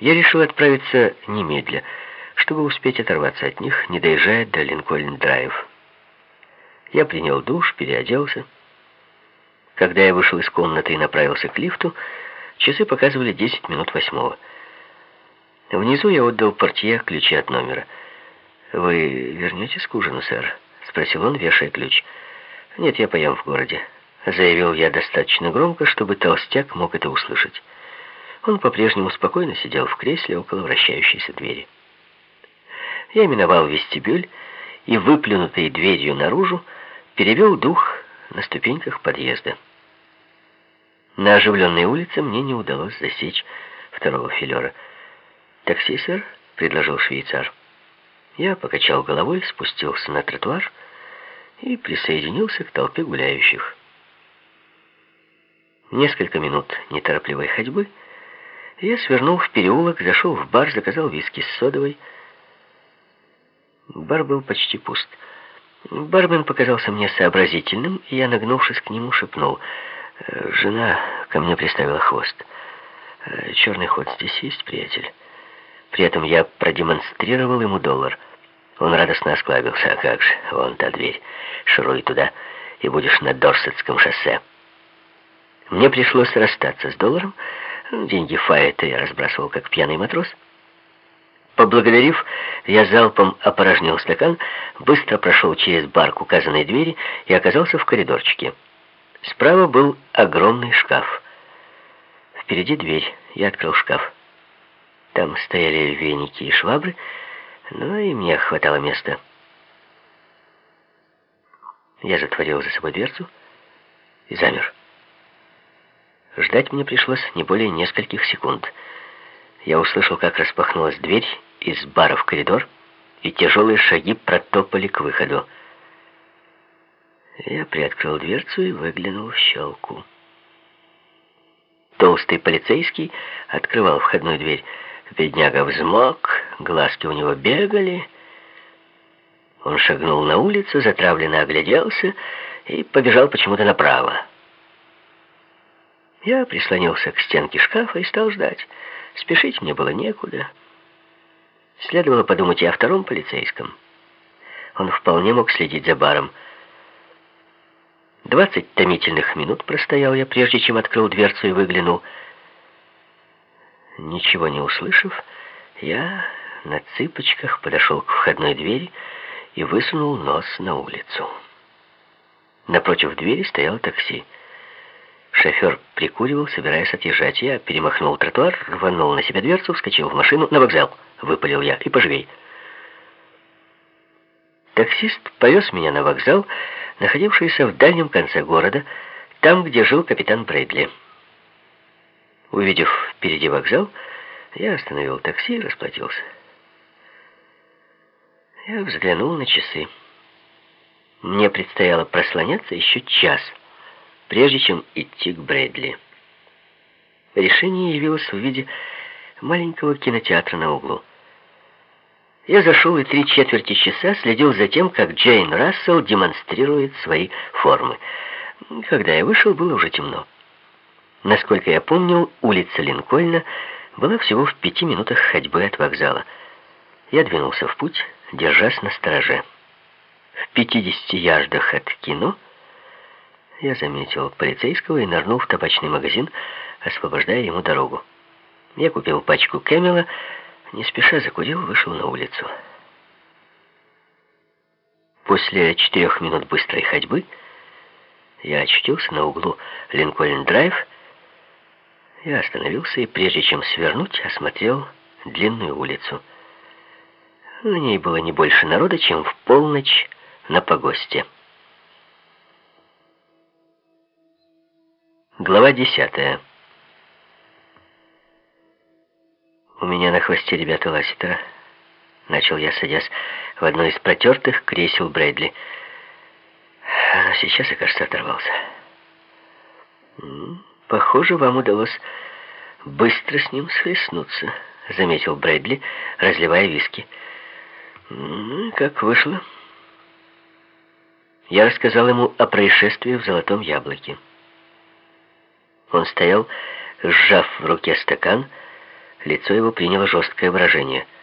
Я решил отправиться немедля, чтобы успеть оторваться от них, не доезжая до Линкольн-драйв. Я принял душ, переоделся. Когда я вышел из комнаты и направился к лифту, часы показывали 10 минут восьмого. Внизу я отдал портье ключи от номера. «Вы вернетесь к ужину, сэр?» — спросил он, вешая ключ. «Нет, я поем в городе», — заявил я достаточно громко, чтобы толстяк мог это услышать. Он по-прежнему спокойно сидел в кресле около вращающейся двери. Я миновал вестибюль и, выплюнутой дверью наружу, перевел дух на ступеньках подъезда. На оживленной улице мне не удалось засечь второго филера. «Такси, сэр?» — предложил швейцар. Я покачал головой, спустился на тротуар и присоединился к толпе гуляющих. Несколько минут неторопливой ходьбы — я свернул в переулок, зашел в бар, заказал виски с содовой. Бар был почти пуст. Бармен показался мне сообразительным, и я, нагнувшись к нему, шепнул. «Э, жена ко мне приставила хвост. «Э, «Черный ход здесь есть, приятель?» При этом я продемонстрировал ему доллар. Он радостно осклабился. «А как же, вон та дверь. Шуруй туда, и будешь на Дорсетском шоссе». Мне пришлось расстаться с долларом, Деньги Фаэта я разбрасывал, как пьяный матрос. Поблагодарив, я залпом опорожнил стакан, быстро прошел через бар к указанной двери и оказался в коридорчике. Справа был огромный шкаф. Впереди дверь. Я открыл шкаф. Там стояли веники и швабры, но и мне хватало места. Я затворил за собой дверцу и замер. Ждать мне пришлось не более нескольких секунд. Я услышал, как распахнулась дверь из бара в коридор, и тяжелые шаги протопали к выходу. Я приоткрыл дверцу и выглянул в щелку. Толстый полицейский открывал входную дверь. Бедняга взмок, глазки у него бегали. Он шагнул на улицу, затравленно огляделся и побежал почему-то направо. Я прислонился к стенке шкафа и стал ждать. Спешить мне было некуда. Следовало подумать и о втором полицейском. Он вполне мог следить за баром. Двадцать томительных минут простоял я, прежде чем открыл дверцу и выглянул. Ничего не услышав, я на цыпочках подошел к входной двери и высунул нос на улицу. Напротив двери стояло такси. Шофер прикуривал, собираясь отъезжать. Я перемахнул тротуар, рванул на себя дверцу, вскочил в машину. «На вокзал!» — выпалил я. «И поживей!» Таксист повез меня на вокзал, находившийся в дальнем конце города, там, где жил капитан Брейдли. Увидев впереди вокзал, я остановил такси и расплатился. Я взглянул на часы. Мне предстояло прослоняться еще час — прежде чем идти к Брэдли. Решение явилось в виде маленького кинотеатра на углу. Я зашел и три четверти часа следил за тем, как Джейн Рассел демонстрирует свои формы. Когда я вышел, было уже темно. Насколько я помнил, улица Линкольна была всего в пяти минутах ходьбы от вокзала. Я двинулся в путь, держась на стороже. В пятидесяти ярдах от кино — я заметил полицейского и нырнул в табачный магазин, освобождая ему дорогу. Я купил пачку Кэмела, не спеша закурил, вышел на улицу. После четырех минут быстрой ходьбы я очутился на углу Линкольн-драйв. Я остановился и, прежде чем свернуть, осмотрел длинную улицу. На ней было не больше народа, чем в полночь на погосте. Глава десятая. «У меня на хвосте ребята Ласситера», — начал я, садясь в одно из протертых кресел Брэдли. Но сейчас кажется, оторвался. «Похоже, вам удалось быстро с ним схлестнуться», — заметил Брэдли, разливая виски. «Как вышло?» Я рассказал ему о происшествии в Золотом Яблоке. Он стоял, сжав в руке стакан, Лицо его приняло жесткое выражение –